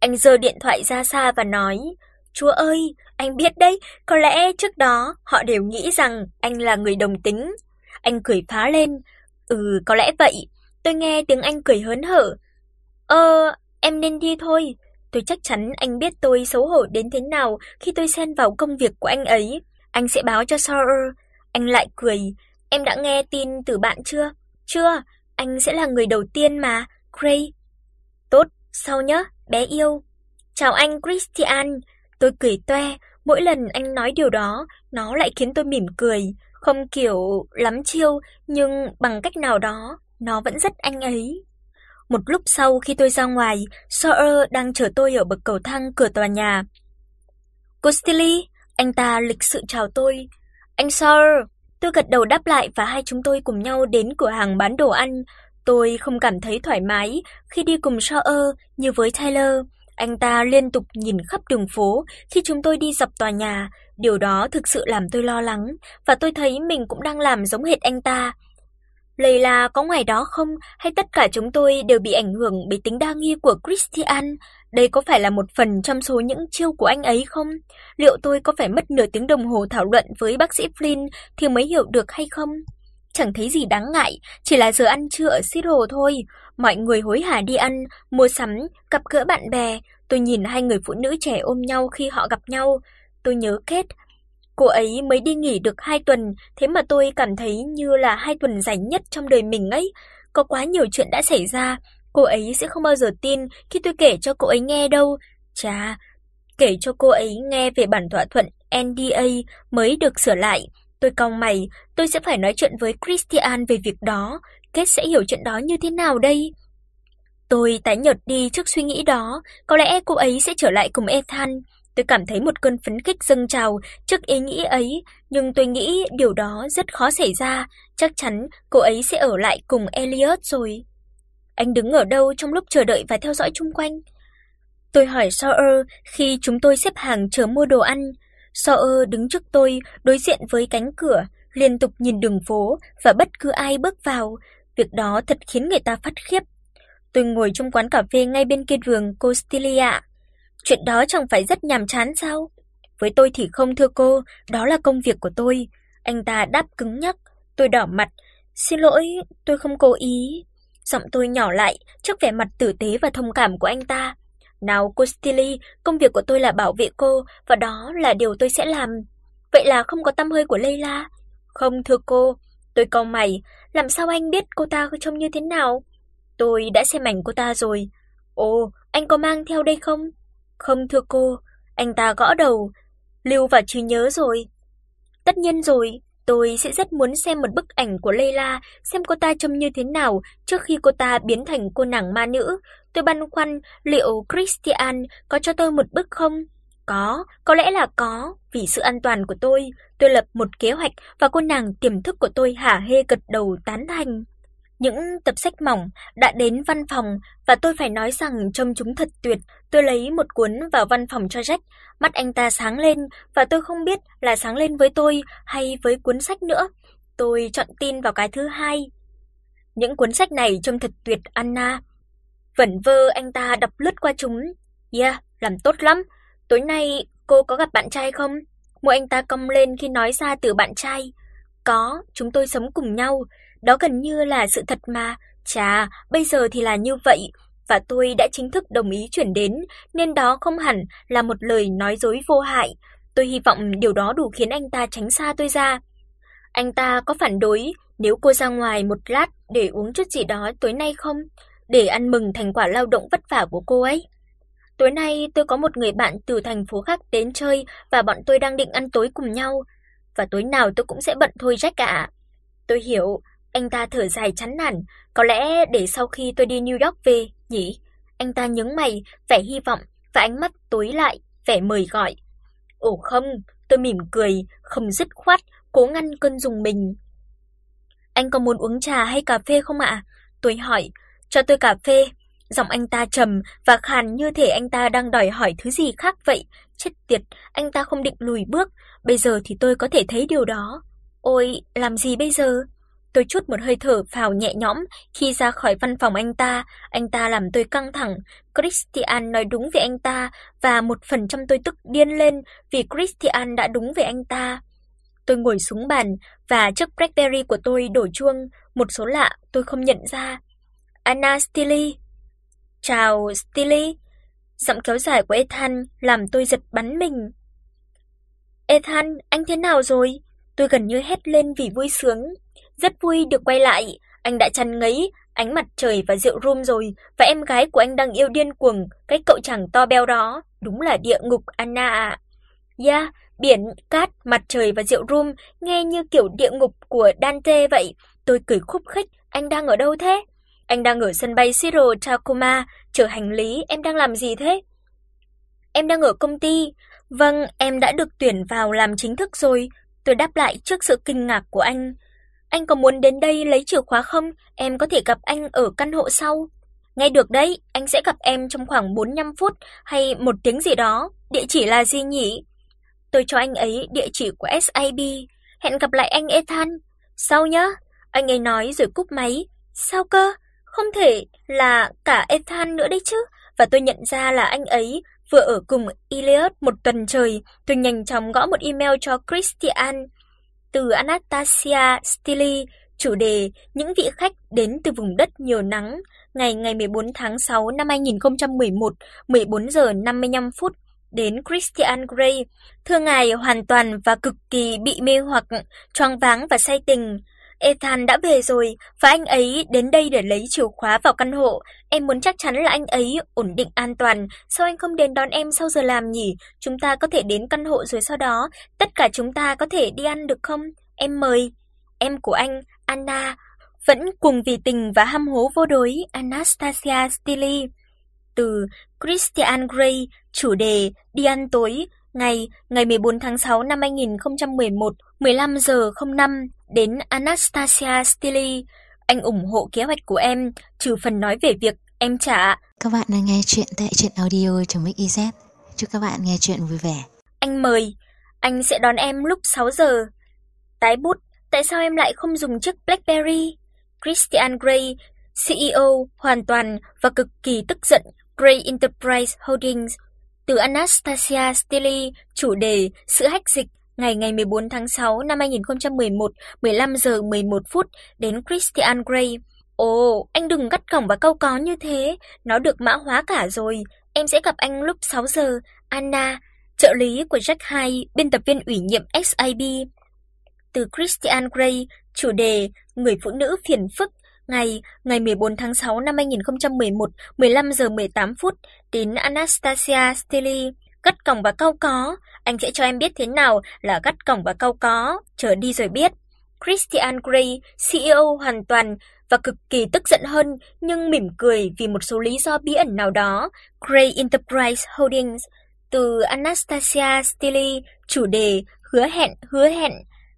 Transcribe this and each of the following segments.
Anh giơ điện thoại ra xa và nói: "Chúa ơi, anh biết đấy, có lẽ trước đó họ đều nghĩ rằng anh là người đồng tính." Anh cười phá lên: "Ừ, có lẽ vậy." Tôi nghe tiếng anh cười hớn hở. "Ơ, em nên đi thôi." Tôi chắc chắn anh biết tôi xấu hổ đến thế nào khi tôi xen vào công việc của anh ấy. Anh sẽ báo cho Sawyer. Anh lại cười, "Em đã nghe tin từ bạn chưa?" "Chưa, anh sẽ là người đầu tiên mà." Gray. Sau nhé, bé yêu." "Chào anh Christian." Tôi cười toe, mỗi lần anh nói điều đó, nó lại khiến tôi mỉm cười, không kiểu lắm chiêu, nhưng bằng cách nào đó, nó vẫn rất anh ấy. Một lúc sau khi tôi ra ngoài, Sawyer đang chờ tôi ở bậc cầu thang cửa tòa nhà. "Cô anh ta lịch sự chào tôi. "Anh Sawyer." Tôi gật đầu đáp lại và hai chúng tôi cùng nhau đến cửa hàng bán đồ ăn. Tôi không cảm thấy thoải mái khi đi cùng Sawyer như với Tyler. Anh ta liên tục nhìn khắp đường phố khi chúng tôi đi dọc tòa nhà, điều đó thực sự làm tôi lo lắng và tôi thấy mình cũng đang làm giống hệt anh ta. Layla có ngoài đó không hay tất cả chúng tôi đều bị ảnh hưởng bởi tính đa nghi của Christian? Đây có phải là một phần trong số những chiêu của anh ấy không? Liệu tôi có phải mất nửa tiếng đồng hồ thảo luận với bác sĩ Flynn thì mới hiểu được hay không? Chẳng thấy gì đáng ngại, chỉ là giờ ăn trưa ở siro thôi. Mọi người hối hả đi ăn, mua sắm, gặp gỡ bạn bè. Tôi nhìn hai người phụ nữ trẻ ôm nhau khi họ gặp nhau. Tôi nhớ kết Cô ấy mới đi nghỉ được 2 tuần, thế mà tôi cảm thấy như là 2 tuần dài nhất trong đời mình ấy. Có quá nhiều chuyện đã xảy ra, cô ấy sẽ không bao giờ tin khi tôi kể cho cô ấy nghe đâu. Chà, kể cho cô ấy nghe về bản thỏa thuận NDA mới được sửa lại. Tôi cau mày, tôi sẽ phải nói chuyện với Christian về việc đó, Kết sẽ hiểu chuyện đó như thế nào đây? Tôi tái nhợt đi trước suy nghĩ đó, có lẽ cô ấy sẽ trở lại cùng Ethan. Tôi cảm thấy một cơn phấn khích dâng trào trước ý nghĩ ấy, nhưng tôi nghĩ điều đó rất khó xảy ra, chắc chắn cô ấy sẽ ở lại cùng Elliot rồi. Anh đứng ở đâu trong lúc chờ đợi và theo dõi xung quanh? Tôi hỏi Sawyer khi chúng tôi xếp hàng chờ mua đồ ăn. Sawyer đứng trước tôi, đối diện với cánh cửa, liên tục nhìn đường phố và bất cứ ai bước vào, việc đó thật khiến người ta phát khiếp. Tôi ngồi trong quán cà phê ngay bên kia đường Costilia. Chuyện đó chẳng phải rất nhàm chán sao? Với tôi thì không thưa cô, đó là công việc của tôi. Anh ta đáp cứng nhắc, tôi đỏ mặt. Xin lỗi, tôi không cố ý. Giọng tôi nhỏ lại trước vẻ mặt tử tế và thông cảm của anh ta. Nào cô Stilly, công việc của tôi là bảo vệ cô và đó là điều tôi sẽ làm. Vậy là không có tâm hơi của Layla? Không thưa cô, tôi cau mày, làm sao anh biết cô ta trông như thế nào? Tôi đã xem ảnh cô ta rồi. Ồ, anh có mang theo đây không? Không thưa cô, anh ta gõ đầu, lưu vào trí nhớ rồi. Tất nhiên rồi, tôi sẽ rất muốn xem một bức ảnh của Layla, xem cô ta trông như thế nào trước khi cô ta biến thành cô nàng ma nữ. Tôi băn khoăn liệu Christian có cho tôi một bức không? Có, có lẽ là có, vì sự an toàn của tôi, tôi lập một kế hoạch và cô nàng tiềm thức của tôi hả hê gật đầu tán thành. Những tập sách mỏng đã đến văn phòng và tôi phải nói rằng trông chúng thật tuyệt. Tôi lấy một cuốn vào văn phòng cho Jack, mắt anh ta sáng lên và tôi không biết là sáng lên với tôi hay với cuốn sách nữa. Tôi chọn tin vào cái thứ hai. Những cuốn sách này trông thật tuyệt Anna. Vẩn vơ anh ta đọc lướt qua chúng. Yeah, làm tốt lắm. Tối nay cô có gặp bạn trai không? Môi anh ta cong lên khi nói ra từ bạn trai. Có, chúng tôi sống cùng nhau. Đó gần như là sự thật mà. Chà, bây giờ thì là như vậy và tôi đã chính thức đồng ý chuyển đến, nên đó không hẳn là một lời nói dối vô hại. Tôi hy vọng điều đó đủ khiến anh ta tránh xa tôi ra. Anh ta có phản đối nếu cô ra ngoài một lát để uống chút gì đó tối nay không? Để ăn mừng thành quả lao động vất vả của cô ấy. Tối nay tôi có một người bạn từ thành phố khác đến chơi và bọn tôi đang định ăn tối cùng nhau. Và tối nào tôi cũng sẽ bận thôi Jack ạ. Tôi hiểu, anh ta thở dài chán nản, có lẽ để sau khi tôi đi New York về, nhỉ? Anh ta nhướng mày, vẻ hy vọng và ánh mắt tối lại, vẻ mời gọi. Ồ không, tôi mỉm cười, không dứt khoát, cố ngăn cơn dùng mình. Anh có muốn uống trà hay cà phê không ạ? Tôi hỏi, cho tôi cà phê. Giọng anh ta trầm và khàn như thể anh ta đang đòi hỏi thứ gì khác vậy. Chết tiệt, anh ta không định lùi bước, bây giờ thì tôi có thể thấy điều đó. Ôi, làm gì bây giờ? Tôi chút một hơi thở phào nhẹ nhõm khi ra khỏi văn phòng anh ta, anh ta làm tôi căng thẳng. Christian nói đúng về anh ta và một phần trăm tôi tức điên lên vì Christian đã đúng về anh ta. Tôi ngồi xuống bàn và chiếc BlackBerry của tôi đổ chuông, một số lạ tôi không nhận ra. Anna Stilly. Chào Stilly. Giọng kéo dài của Ethan làm tôi giật bắn mình. Ethan, anh thế nào rồi? Tôi gần như hét lên vì vui sướng. Rất vui được quay lại, anh đã chăn ngấy ánh mặt trời và rượu rum rồi, và em gái của anh đang yêu điên cuồng cái cậu chàng to béo đó, đúng là địa ngục Anna ạ. Yeah, biển, cát, mặt trời và rượu rum, nghe như kiểu địa ngục của Dante vậy. Tôi cười khúc khích, anh đang ở đâu thế? Anh đang ở sân bay Siro Tacoma, chở hành lý, em đang làm gì thế? Em đang ở công ty. Vâng, em đã được tuyển vào làm chính thức rồi. Tôi đáp lại trước sự kinh ngạc của anh. Anh có muốn đến đây lấy chìa khóa không? Em có thể gặp anh ở căn hộ sau. Nghe được đấy, anh sẽ gặp em trong khoảng 45 phút hay một tiếng gì đó. Địa chỉ là gì nhỉ? Tôi cho anh ấy địa chỉ của SIB. Hẹn gặp lại anh Ethan. Sau nhé. Anh ấy nói rồi cúp máy. Sao cơ? Không thể là cả Ethan nữa đấy chứ. Và tôi nhận ra là anh ấy vừa ở cùng Elliot một tuần trời. Tôi nhanh chóng gõ một email cho Christian từ Anastasia Stili, chủ đề Những vị khách đến từ vùng đất nhiều nắng, ngày ngày 14 tháng 6 năm 2011, 14 giờ 55 phút đến Christian Grey. Thưa ngài hoàn toàn và cực kỳ bị mê hoặc, choáng váng và say tình. Ethan đã về rồi và anh ấy đến đây để lấy chìa khóa vào căn hộ. Em muốn chắc chắn là anh ấy ổn định an toàn. Sao anh không đến đón em sau giờ làm nhỉ? Chúng ta có thể đến căn hộ rồi sau đó tất cả chúng ta có thể đi ăn được không? Em mời. Em của anh, Anna, vẫn cùng vì tình và ham hố vô đối Anastasia Stili. Từ Christian Grey, chủ đề đi ăn tối, ngày ngày 14 tháng 6 năm 2011, 15 giờ 05 đến Anastasia Stili. Anh ủng hộ kế hoạch của em, trừ phần nói về việc em trả. Các bạn đang nghe chuyện tại truyện audio.mix.iz. Chúc các bạn nghe chuyện vui vẻ. Anh mời, anh sẽ đón em lúc 6 giờ. Tái bút, tại sao em lại không dùng chiếc BlackBerry? Christian Grey, CEO hoàn toàn và cực kỳ tức giận Grey Enterprise Holdings từ Anastasia Stili, chủ đề Sự hách dịch, ngày ngày 14 tháng 6 năm 2011, 15 giờ 11 phút đến Christian Grey. Ồ, anh đừng gắt gỏng và câu có như thế, nó được mã hóa cả rồi. Em sẽ gặp anh lúc 6 giờ. Anna, trợ lý của Jack Hai, biên tập viên ủy nhiệm SIB. Từ Christian Grey, chủ đề Người phụ nữ phiền phức, ngày ngày 14 tháng 6 năm 2011, 15 giờ 18 phút đến Anastasia Stili cắt cổng và cau có, anh sẽ cho em biết thế nào là cắt cổng và cau có, chờ đi rồi biết. Christian Grey, CEO hoàn toàn và cực kỳ tức giận hơn nhưng mỉm cười vì một số lý do bí ẩn nào đó. Grey Enterprise Holdings từ Anastasia Stili, chủ đề hứa hẹn, hứa hẹn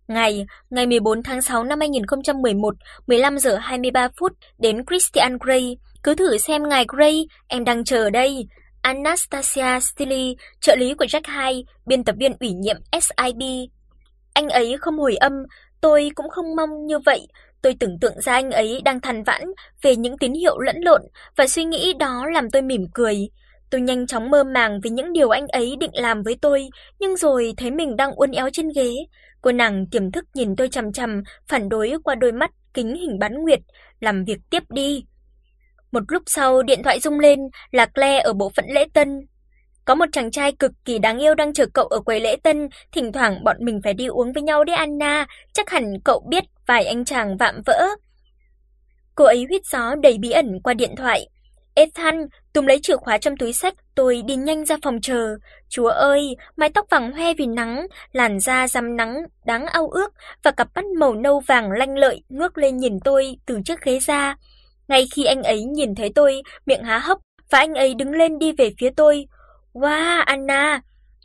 Ngày, ngày 14 tháng 6 năm 2011, 15 giờ 23 phút đến Christian Grey. Cứ thử xem ngài Grey, em đang chờ đây. Anastasia Stili, trợ lý của Jack Hai, biên tập viên ủy nhiệm SIB. Anh ấy không hồi âm, tôi cũng không mong như vậy. Tôi tưởng tượng ra anh ấy đang than vãn về những tín hiệu lẫn lộn và suy nghĩ đó làm tôi mỉm cười. Tôi nhanh chóng mơ màng về những điều anh ấy định làm với tôi, nhưng rồi thấy mình đang uốn éo trên ghế. Cô nàng tiềm thức nhìn tôi chằm chằm, phản đối qua đôi mắt kính hình bán nguyệt, làm việc tiếp đi. Một lúc sau điện thoại rung lên, là Claire ở bộ phận lễ tân. Có một chàng trai cực kỳ đáng yêu đang chờ cậu ở quầy lễ tân, thỉnh thoảng bọn mình phải đi uống với nhau đấy Anna, chắc hẳn cậu biết vài anh chàng vạm vỡ. Cô ấy huýt gió đầy bí ẩn qua điện thoại. Ethan, Tùng lấy chìa khóa trong túi sách, tôi đi nhanh ra phòng chờ. Chúa ơi, mái tóc vàng hoe vì nắng, làn da rám nắng đáng ao ước và cặp mắt màu nâu vàng lanh lợi ngước lên nhìn tôi từ chiếc ghế ra. Ngay khi anh ấy nhìn thấy tôi, miệng há hốc và anh ấy đứng lên đi về phía tôi. "Wow, Anna."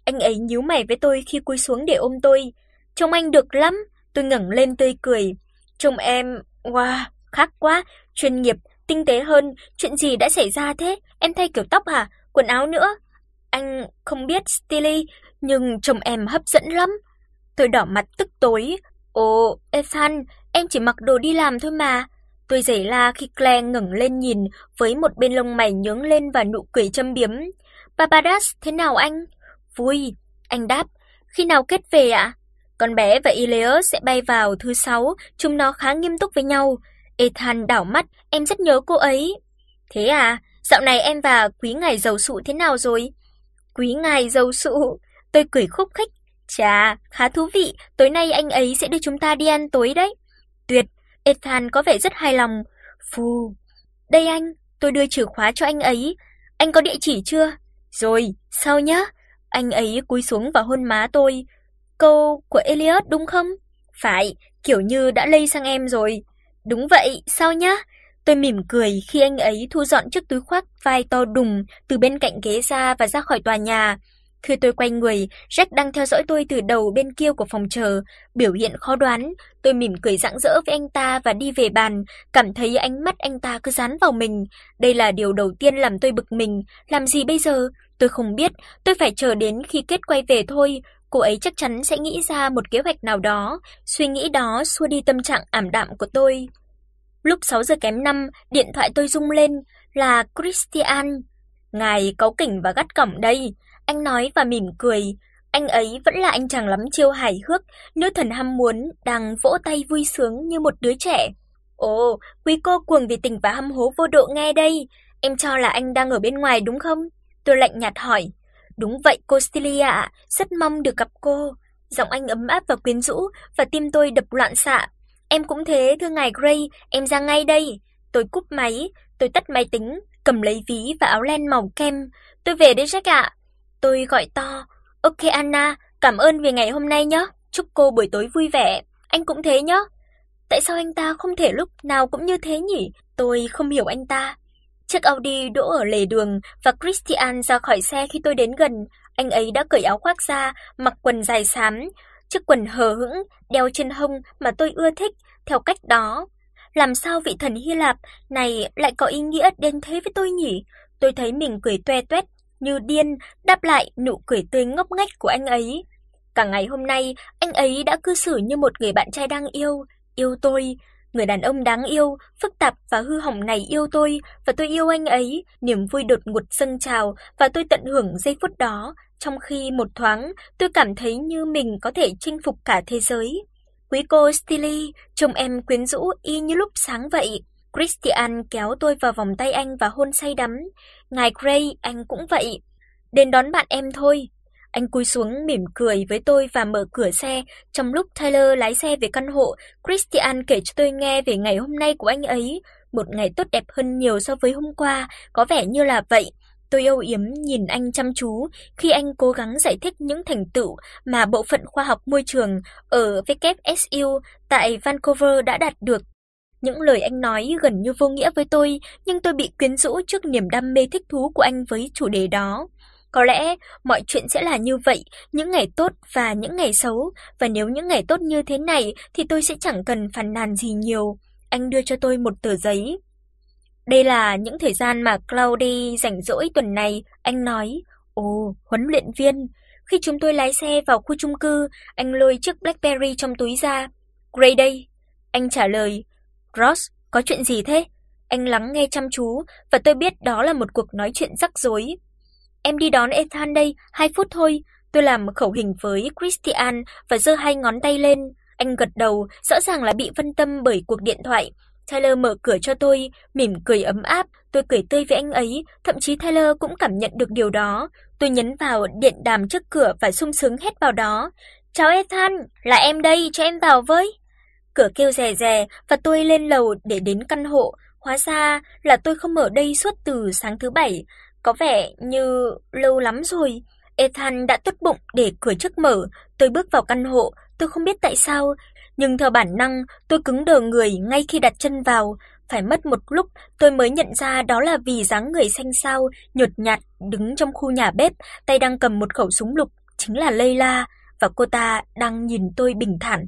Anh ấy nhíu mày với tôi khi cúi xuống để ôm tôi. "Trông anh được lắm." Tôi ngẩng lên tươi cười. "Trông em, wow, khác quá, chuyên nghiệp, tinh tế hơn, chuyện gì đã xảy ra thế? Em thay kiểu tóc hả? Quần áo nữa?" Anh không biết Stilly, nhưng trông em hấp dẫn lắm. Tôi đỏ mặt tức tối. "Ồ, Ethan, em chỉ mặc đồ đi làm thôi mà. Tôi giãy la khi Claire ngẩng lên nhìn với một bên lông mày nhướng lên và nụ cười châm biếm. Barbadas, thế nào anh? Vui, anh đáp. Khi nào kết về ạ? Con bé và Ilias sẽ bay vào thứ sáu, chúng nó khá nghiêm túc với nhau. Ethan đảo mắt, em rất nhớ cô ấy. Thế à, dạo này em và quý ngài giàu sụ thế nào rồi? Quý ngài giàu sụ, tôi cười khúc khích. Chà, khá thú vị, tối nay anh ấy sẽ đưa chúng ta đi ăn tối đấy. Tuyệt, Ethan có vẻ rất hài lòng. Phù, đây anh, tôi đưa chìa khóa cho anh ấy. Anh có địa chỉ chưa? Rồi, sao nhá? Anh ấy cúi xuống và hôn má tôi. Câu của Elliot đúng không? Phải, kiểu như đã lây sang em rồi. Đúng vậy, sao nhá? Tôi mỉm cười khi anh ấy thu dọn chiếc túi khoác vai to đùng từ bên cạnh ghế ra và ra khỏi tòa nhà. Khi tôi quay người, Jack đang theo dõi tôi từ đầu bên kia của phòng chờ, biểu hiện khó đoán. Tôi mỉm cười rạng rỡ với anh ta và đi về bàn, cảm thấy ánh mắt anh ta cứ dán vào mình. Đây là điều đầu tiên làm tôi bực mình, làm gì bây giờ? Tôi không biết, tôi phải chờ đến khi kết quay về thôi. Cô ấy chắc chắn sẽ nghĩ ra một kế hoạch nào đó, suy nghĩ đó xua đi tâm trạng ảm đạm của tôi. Lúc 6 giờ kém 5, điện thoại tôi rung lên, là Christian. Ngài cáu kỉnh và gắt cỏng đây, anh nói và mỉm cười. Anh ấy vẫn là anh chàng lắm chiêu hài hước, nữ thần ham muốn đang vỗ tay vui sướng như một đứa trẻ. Ồ, quý cô cuồng vì tình và hâm hố vô độ nghe đây, em cho là anh đang ở bên ngoài đúng không? Tôi lạnh nhạt hỏi. Đúng vậy cô Stilia ạ, rất mong được gặp cô. Giọng anh ấm áp và quyến rũ và tim tôi đập loạn xạ. Em cũng thế thưa ngài Gray, em ra ngay đây. Tôi cúp máy, tôi tắt máy tính, cầm lấy ví và áo len màu kem. Tôi về đây Jack ạ. Tôi gọi to, "Ok Anna, cảm ơn vì ngày hôm nay nhé, chúc cô buổi tối vui vẻ." Anh cũng thế nhé. Tại sao anh ta không thể lúc nào cũng như thế nhỉ? Tôi không hiểu anh ta. Chiếc Audi đỗ ở lề đường và Christian ra khỏi xe khi tôi đến gần, anh ấy đã cởi áo khoác ra, mặc quần dài xám, chiếc quần hờ hững đeo trên hông mà tôi ưa thích theo cách đó. Làm sao vị thần Hy Lạp này lại có ý nghĩa đến thế với tôi nhỉ? Tôi thấy mình cười toe toét như điên đáp lại nụ cười tươi ngốc nghếch của anh ấy. Cả ngày hôm nay, anh ấy đã cư xử như một người bạn trai đang yêu, yêu tôi, người đàn ông đáng yêu, phức tạp và hư hỏng này yêu tôi và tôi yêu anh ấy, niềm vui đột ngột dâng trào và tôi tận hưởng giây phút đó, trong khi một thoáng tôi cảm thấy như mình có thể chinh phục cả thế giới. Quý cô Stilly, trông em quyến rũ y như lúc sáng vậy. Christian kéo tôi vào vòng tay anh và hôn say đắm. Ngài Gray, anh cũng vậy. Đến đón bạn em thôi. Anh cúi xuống mỉm cười với tôi và mở cửa xe. Trong lúc Tyler lái xe về căn hộ, Christian kể cho tôi nghe về ngày hôm nay của anh ấy, một ngày tốt đẹp hơn nhiều so với hôm qua, có vẻ như là vậy. Tôi âu yếm nhìn anh chăm chú khi anh cố gắng giải thích những thành tựu mà bộ phận khoa học môi trường ở WSU tại Vancouver đã đạt được những lời anh nói gần như vô nghĩa với tôi, nhưng tôi bị quyến rũ trước niềm đam mê thích thú của anh với chủ đề đó. Có lẽ mọi chuyện sẽ là như vậy, những ngày tốt và những ngày xấu, và nếu những ngày tốt như thế này thì tôi sẽ chẳng cần phàn nàn gì nhiều. Anh đưa cho tôi một tờ giấy. Đây là những thời gian mà cloudy rảnh rỗi tuần này, anh nói. Ồ, huấn luyện viên. Khi chúng tôi lái xe vào khu chung cư, anh lôi chiếc BlackBerry trong túi ra. Gray đây. Anh trả lời, Ross, có chuyện gì thế? Anh lắng nghe chăm chú và tôi biết đó là một cuộc nói chuyện rắc rối. Em đi đón Ethan đây, 2 phút thôi. Tôi làm khẩu hình với Christian và giơ hai ngón tay lên. Anh gật đầu, rõ ràng là bị phân tâm bởi cuộc điện thoại. Tyler mở cửa cho tôi, mỉm cười ấm áp, tôi cười tươi với anh ấy, thậm chí Tyler cũng cảm nhận được điều đó. Tôi nhấn vào điện đàm trước cửa và sung sướng hét vào đó. "Chào Ethan, là em đây, cho em vào với." Cửa kêu rè rè và tôi lên lầu để đến căn hộ, hóa ra là tôi không ở đây suốt từ sáng thứ bảy, có vẻ như lâu lắm rồi. Ethan đã tốt bụng để cửa trước mở, tôi bước vào căn hộ, tôi không biết tại sao, nhưng theo bản năng, tôi cứng đờ người ngay khi đặt chân vào, phải mất một lúc tôi mới nhận ra đó là vì dáng người xanh xao, nhợt nhạt đứng trong khu nhà bếp, tay đang cầm một khẩu súng lục, chính là Layla và cô ta đang nhìn tôi bình thản.